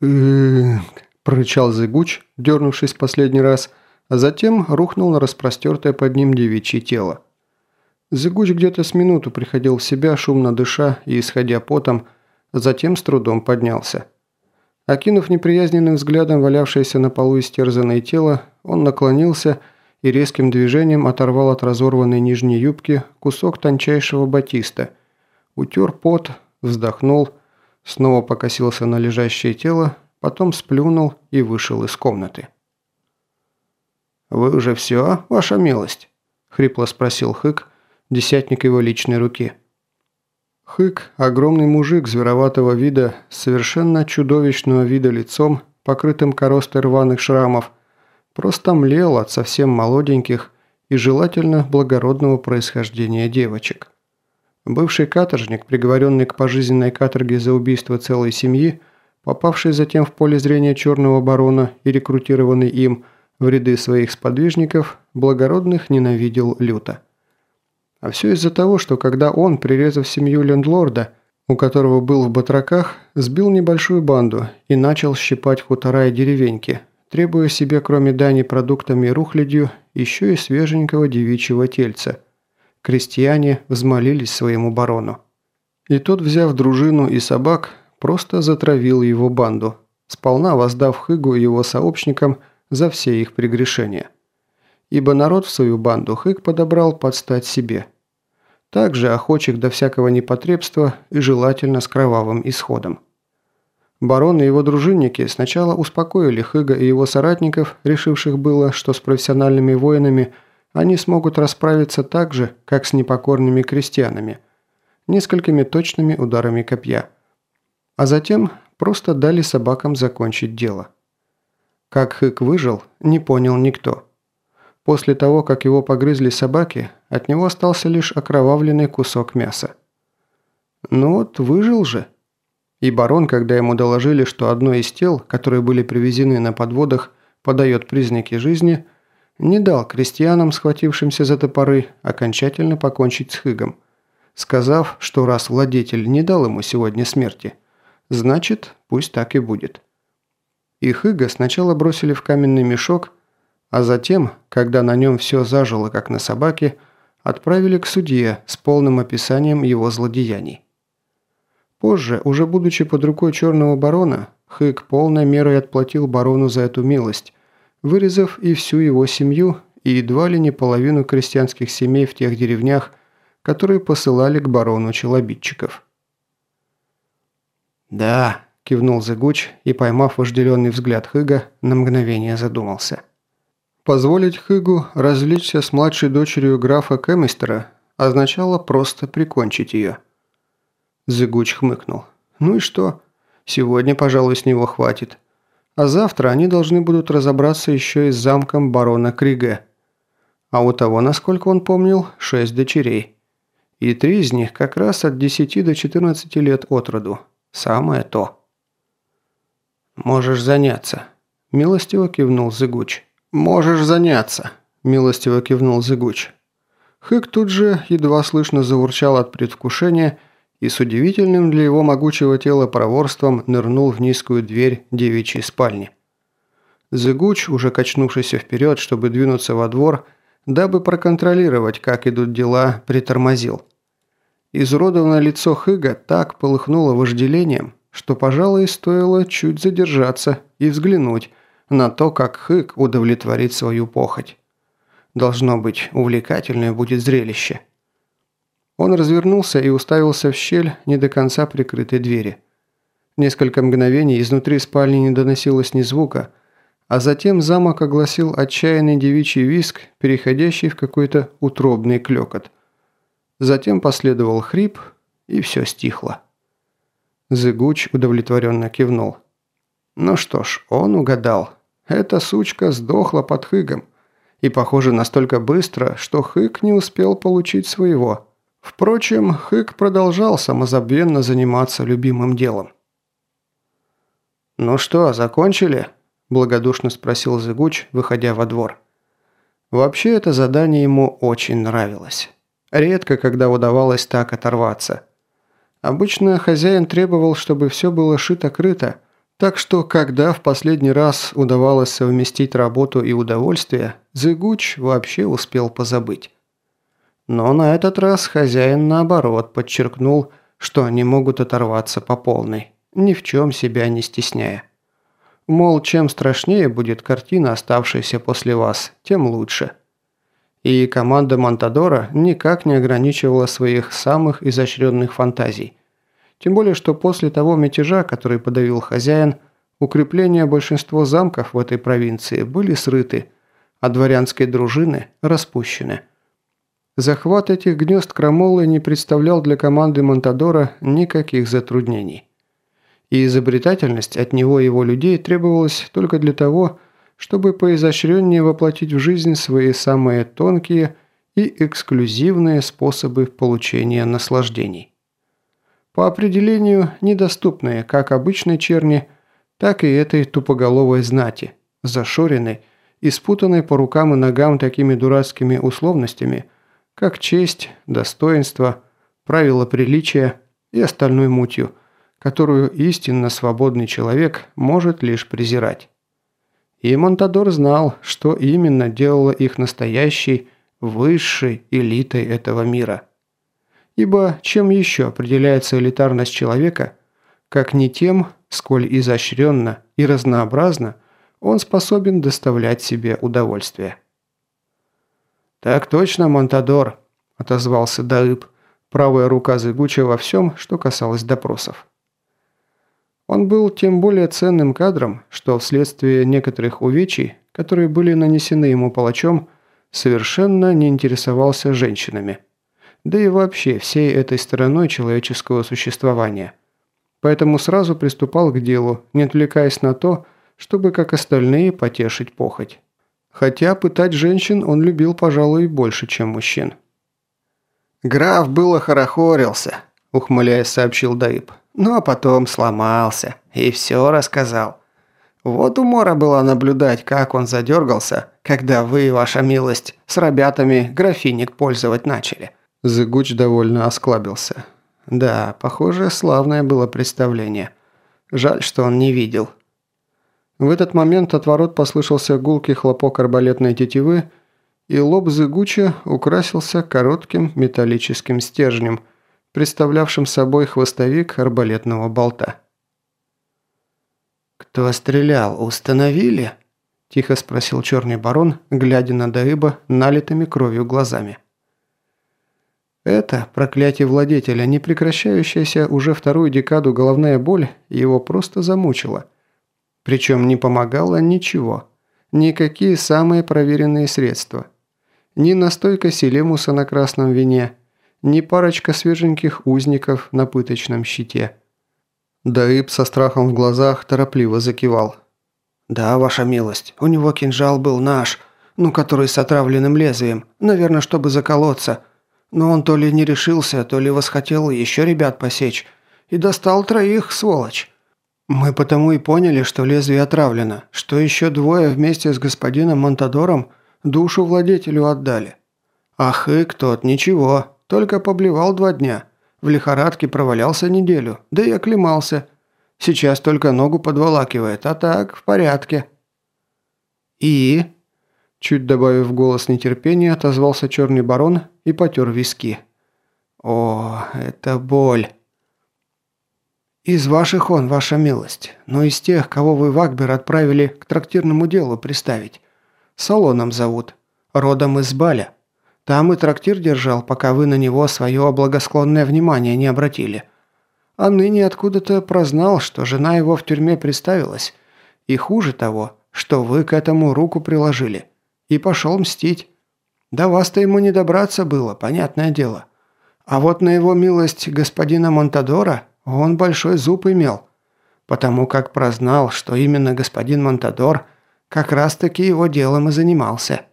прорычал Зыгуч, дернувшись последний раз, а затем рухнул на распростертое под ним девичье тело. Зыгуч где-то с минуту приходил в себя, шумно дыша и исходя потом, затем с трудом поднялся. Окинув неприязненным взглядом валявшееся на полу истерзанное тело, он наклонился и резким движением оторвал от разорванной нижней юбки кусок тончайшего батиста, утер пот, вздохнул, снова покосился на лежащее тело, потом сплюнул и вышел из комнаты. «Вы уже все, ваша милость?» – хрипло спросил Хык, десятник его личной руки. Хык – огромный мужик звероватого вида, совершенно чудовищного вида лицом, покрытым коростой рваных шрамов, просто млел от совсем молоденьких и желательно благородного происхождения девочек. Бывший каторжник, приговоренный к пожизненной каторге за убийство целой семьи, попавший затем в поле зрения черного барона и рекрутированный им в ряды своих сподвижников, благородных ненавидел люто. А все из-за того, что когда он, прирезав семью лендлорда, у которого был в батраках, сбил небольшую банду и начал щипать хутора и деревеньки, требуя себе кроме дани продуктами и рухлядью еще и свеженького девичьего тельца. Крестьяне взмолились своему барону. И тот, взяв дружину и собак, просто затравил его банду, сполна воздав Хыгу его сообщникам за все их прегрешения ибо народ в свою банду Хык подобрал под стать себе. Также охочих до всякого непотребства и желательно с кровавым исходом. Барон и его дружинники сначала успокоили Хыга и его соратников, решивших было, что с профессиональными воинами они смогут расправиться так же, как с непокорными крестьянами, несколькими точными ударами копья. А затем просто дали собакам закончить дело. Как Хык выжил, не понял никто – После того, как его погрызли собаки, от него остался лишь окровавленный кусок мяса. Ну вот, выжил же. И барон, когда ему доложили, что одно из тел, которые были привезены на подводах, подает признаки жизни, не дал крестьянам, схватившимся за топоры, окончательно покончить с Хыгом, сказав, что раз владетель не дал ему сегодня смерти, значит, пусть так и будет. И Хыга сначала бросили в каменный мешок, а затем, когда на нем все зажило, как на собаке, отправили к судье с полным описанием его злодеяний. Позже, уже будучи под рукой черного барона, Хык полной мерой отплатил барону за эту милость, вырезав и всю его семью, и едва ли не половину крестьянских семей в тех деревнях, которые посылали к барону челобитчиков. «Да», – кивнул Зыгуч и, поймав вожделенный взгляд Хыга, на мгновение задумался. Позволить Хыгу развлечься с младшей дочерью графа Кэмистера означало просто прикончить ее. Зыгуч хмыкнул. «Ну и что? Сегодня, пожалуй, с него хватит. А завтра они должны будут разобраться еще и с замком барона Криге. А у того, насколько он помнил, шесть дочерей. И три из них как раз от 10 до 14 лет от роду. Самое то». «Можешь заняться», – милостиво кивнул Зыгуч. «Можешь заняться», – милостиво кивнул Зыгуч. Хык тут же едва слышно заурчал от предвкушения и с удивительным для его могучего тела проворством нырнул в низкую дверь девичьей спальни. Зыгуч, уже качнувшийся вперед, чтобы двинуться во двор, дабы проконтролировать, как идут дела, притормозил. Изуродованное лицо Хыга так полыхнуло вожделением, что, пожалуй, стоило чуть задержаться и взглянуть, на то, как Хык удовлетворит свою похоть. Должно быть, увлекательное будет зрелище. Он развернулся и уставился в щель не до конца прикрытой двери. Несколько мгновений изнутри спальни не доносилось ни звука, а затем замок огласил отчаянный девичий виск, переходящий в какой-то утробный клёкот. Затем последовал хрип, и все стихло. Зыгуч удовлетворенно кивнул. Ну что ж, он угадал. Эта сучка сдохла под Хыгом. И, похоже, настолько быстро, что Хыг не успел получить своего. Впрочем, Хыг продолжал самозабвенно заниматься любимым делом. «Ну что, закончили?» – благодушно спросил Зыгуч, выходя во двор. Вообще это задание ему очень нравилось. Редко, когда удавалось так оторваться. Обычно хозяин требовал, чтобы все было шито-крыто – Так что, когда в последний раз удавалось совместить работу и удовольствие, Зыгуч вообще успел позабыть. Но на этот раз хозяин, наоборот, подчеркнул, что они могут оторваться по полной, ни в чем себя не стесняя. Мол, чем страшнее будет картина, оставшаяся после вас, тем лучше. И команда Монтадора никак не ограничивала своих самых изощренных фантазий. Тем более, что после того мятежа, который подавил хозяин, укрепления большинства замков в этой провинции были срыты, а дворянские дружины распущены. Захват этих гнезд крамолы не представлял для команды Монтадора никаких затруднений. И изобретательность от него и его людей требовалась только для того, чтобы поизощреннее воплотить в жизнь свои самые тонкие и эксклюзивные способы получения наслаждений по определению недоступные как обычной черни, так и этой тупоголовой знати, зашоренной и спутанной по рукам и ногам такими дурацкими условностями, как честь, достоинство, правила приличия и остальной мутью, которую истинно свободный человек может лишь презирать. И Монтадор знал, что именно делало их настоящей, высшей элитой этого мира – Ибо чем еще определяется элитарность человека, как не тем, сколь изощренно и разнообразно он способен доставлять себе удовольствие. «Так точно, Монтадор», – отозвался Даыб, правая рука Зыгуча во всем, что касалось допросов. Он был тем более ценным кадром, что вследствие некоторых увечий, которые были нанесены ему палачом, совершенно не интересовался женщинами – да и вообще всей этой стороной человеческого существования. Поэтому сразу приступал к делу, не отвлекаясь на то, чтобы, как остальные, потешить похоть. Хотя пытать женщин он любил, пожалуй, больше, чем мужчин. «Граф было хорохорился», – ухмыляясь, сообщил Даиб. «Ну а потом сломался и все рассказал. Вот умора было наблюдать, как он задергался, когда вы, ваша милость, с ребятами графиник пользовать начали. Зыгуч довольно осклабился. Да, похоже, славное было представление. Жаль, что он не видел. В этот момент от ворот послышался гулкий хлопок арбалетной тетивы, и лоб Зыгуча украсился коротким металлическим стержнем, представлявшим собой хвостовик арбалетного болта. «Кто стрелял, установили?» – тихо спросил черный барон, глядя на Даыба налитыми кровью глазами. Это, проклятие владетеля, не прекращающаяся уже вторую декаду головная боль, его просто замучила. Причем не помогало ничего. Никакие самые проверенные средства. Ни настойка селемуса на красном вине, ни парочка свеженьких узников на пыточном щите. Даиб со страхом в глазах торопливо закивал. «Да, ваша милость, у него кинжал был наш, ну, который с отравленным лезвием, наверное, чтобы заколоться». Но он то ли не решился, то ли восхотел еще ребят посечь. И достал троих, сволочь. Мы потому и поняли, что лезвие отравлено, что еще двое вместе с господином Монтадором душу владетелю отдали. Ах, и тот ничего, только поблевал два дня. В лихорадке провалялся неделю, да и оклемался. Сейчас только ногу подволакивает, а так, в порядке. И... Чуть добавив голос нетерпения, отозвался черный барон и потер виски. «О, это боль!» «Из ваших он, ваша милость, но из тех, кого вы в Акбер отправили к трактирному делу приставить. Салоном зовут, родом из Баля. Там и трактир держал, пока вы на него свое благосклонное внимание не обратили. А ныне откуда-то прознал, что жена его в тюрьме приставилась. И хуже того, что вы к этому руку приложили и пошел мстить. До вас-то ему не добраться было, понятное дело. А вот на его милость господина Монтадора он большой зуб имел, потому как прознал, что именно господин Монтадор как раз-таки его делом и занимался.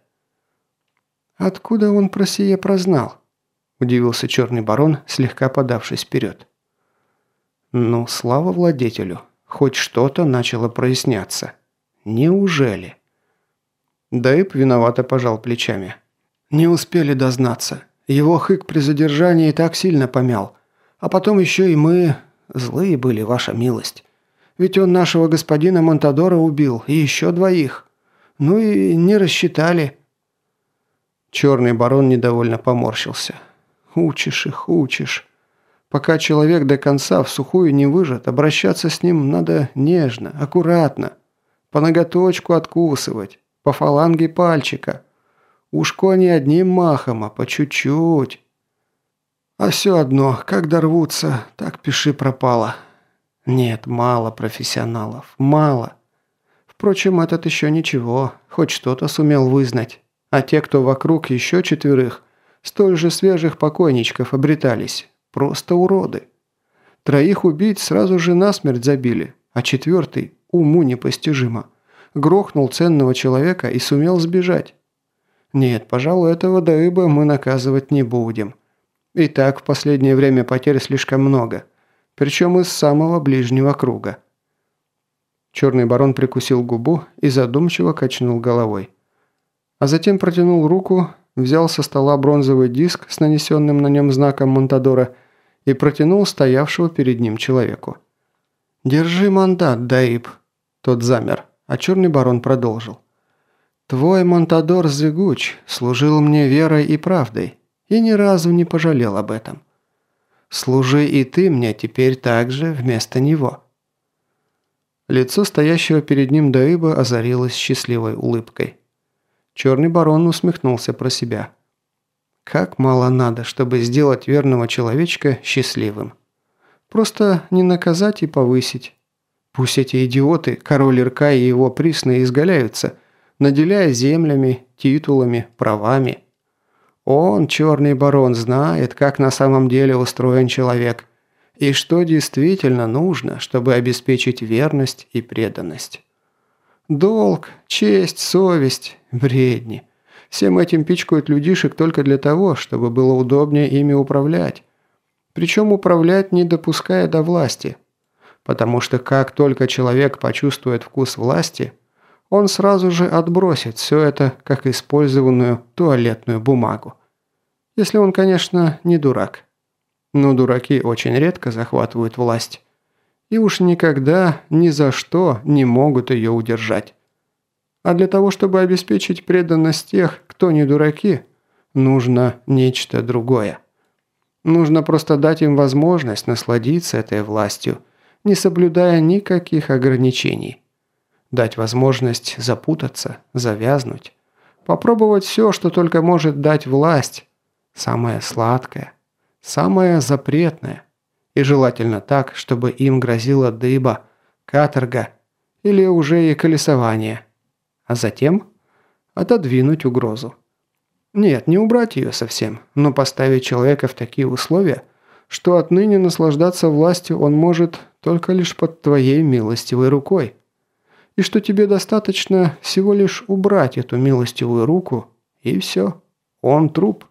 «Откуда он про сие прознал?» – удивился черный барон, слегка подавшись вперед. «Ну, слава владетелю, хоть что-то начало проясняться. Неужели?» Дэйб виновато пожал плечами. «Не успели дознаться. Его хык при задержании так сильно помял. А потом еще и мы... Злые были, ваша милость. Ведь он нашего господина Монтадора убил, и еще двоих. Ну и не рассчитали». Черный барон недовольно поморщился. «Учишь их, учишь. Пока человек до конца в сухую не выжат, обращаться с ним надо нежно, аккуратно. По ноготочку откусывать, по фаланге пальчика. Ушко не одним махом, а по чуть-чуть. А все одно, как дорвутся, так пиши пропало. Нет, мало профессионалов, мало. Впрочем, этот еще ничего, хоть что-то сумел вызнать. А те, кто вокруг еще четверых, столь же свежих покойничков обретались, просто уроды. Троих убить сразу же насмерть забили, а четвертый, уму непостижимо, грохнул ценного человека и сумел сбежать. Нет, пожалуй, этого Даыба мы наказывать не будем. И так в последнее время потерь слишком много, причем из самого ближнего круга. Черный барон прикусил губу и задумчиво качнул головой. А затем протянул руку, взял со стола бронзовый диск с нанесенным на нем знаком Монтадора и протянул стоявшего перед ним человеку. «Держи мандат, Даиб». Тот замер, а черный барон продолжил. «Твой Монтадор Зыгуч служил мне верой и правдой, и ни разу не пожалел об этом. Служи и ты мне теперь так же вместо него». Лицо стоящего перед ним Даиба озарилось счастливой улыбкой. Черный барон усмехнулся про себя. Как мало надо, чтобы сделать верного человечка счастливым. Просто не наказать и повысить. Пусть эти идиоты, король Ирка и его присные, изгаляются, наделяя землями, титулами, правами. Он, черный барон, знает, как на самом деле устроен человек, и что действительно нужно, чтобы обеспечить верность и преданность. Долг, честь, совесть, бредни. Всем этим пичкают людишек только для того, чтобы было удобнее ими управлять. Причем управлять не допуская до власти. Потому что как только человек почувствует вкус власти, он сразу же отбросит все это как использованную туалетную бумагу. Если он, конечно, не дурак. Но дураки очень редко захватывают власть. И уж никогда, ни за что не могут ее удержать. А для того, чтобы обеспечить преданность тех, кто не дураки, нужно нечто другое. Нужно просто дать им возможность насладиться этой властью, не соблюдая никаких ограничений. Дать возможность запутаться, завязнуть. Попробовать все, что только может дать власть. Самое сладкое, самое запретное. И желательно так, чтобы им грозила дыба, каторга или уже и колесование. А затем отодвинуть угрозу. Нет, не убрать ее совсем, но поставить человека в такие условия, что отныне наслаждаться властью он может только лишь под твоей милостивой рукой. И что тебе достаточно всего лишь убрать эту милостивую руку, и все, он труп.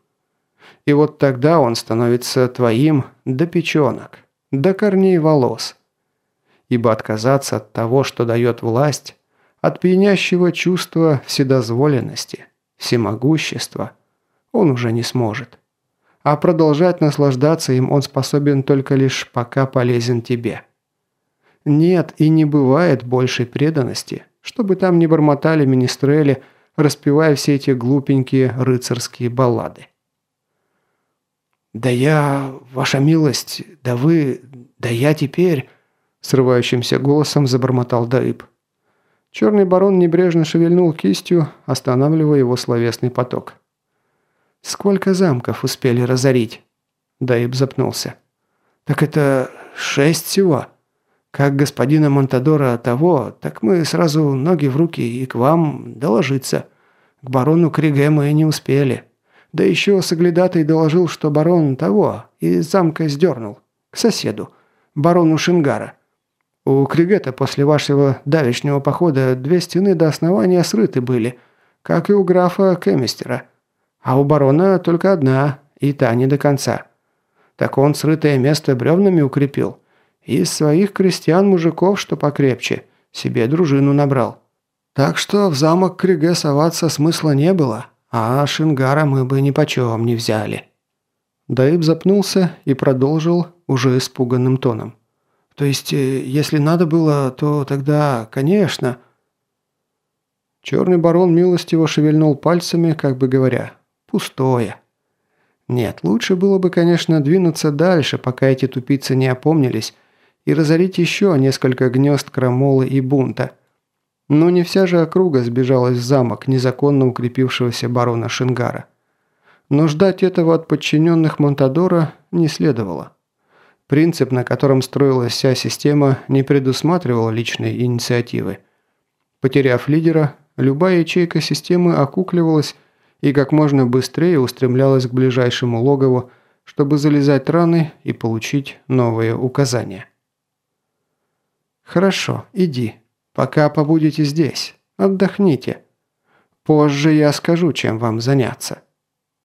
И вот тогда он становится твоим до печенок, до корней волос. Ибо отказаться от того, что дает власть, от пьянящего чувства вседозволенности, всемогущества, он уже не сможет. А продолжать наслаждаться им он способен только лишь пока полезен тебе. Нет и не бывает большей преданности, чтобы там не бормотали министрели, распевая все эти глупенькие рыцарские баллады. «Да я, ваша милость, да вы, да я теперь...» Срывающимся голосом забормотал Даиб. Черный барон небрежно шевельнул кистью, останавливая его словесный поток. «Сколько замков успели разорить?» Даиб запнулся. «Так это шесть всего. Как господина Монтадора того, так мы сразу ноги в руки и к вам доложиться. К барону Криге мы не успели». Да еще соглядатый доложил, что барон того из замка сдернул. К соседу, барону Шингара. У Кригета после вашего давешнего похода две стены до основания срыты были, как и у графа Кемистера. А у барона только одна, и та не до конца. Так он срытое место бревнами укрепил. Из своих крестьян-мужиков, что покрепче, себе дружину набрал. Так что в замок Криге соваться смысла не было, а Шингара мы бы ни почем не взяли». Даиб запнулся и продолжил уже испуганным тоном. То есть, э, если надо было, то тогда, конечно...» Черный барон милостиво шевельнул пальцами, как бы говоря, «пустое». Нет, лучше было бы, конечно, двинуться дальше, пока эти тупицы не опомнились, и разорить еще несколько гнезд крамолы и бунта. Но не вся же округа сбежалась в замок незаконно укрепившегося барона Шингара. Но ждать этого от подчиненных Монтадора не следовало. Принцип, на котором строилась вся система, не предусматривал личной инициативы. Потеряв лидера, любая ячейка системы окукливалась и как можно быстрее устремлялась к ближайшему логову, чтобы залезать раны и получить новые указания. «Хорошо, иди. Пока побудете здесь. Отдохните. Позже я скажу, чем вам заняться».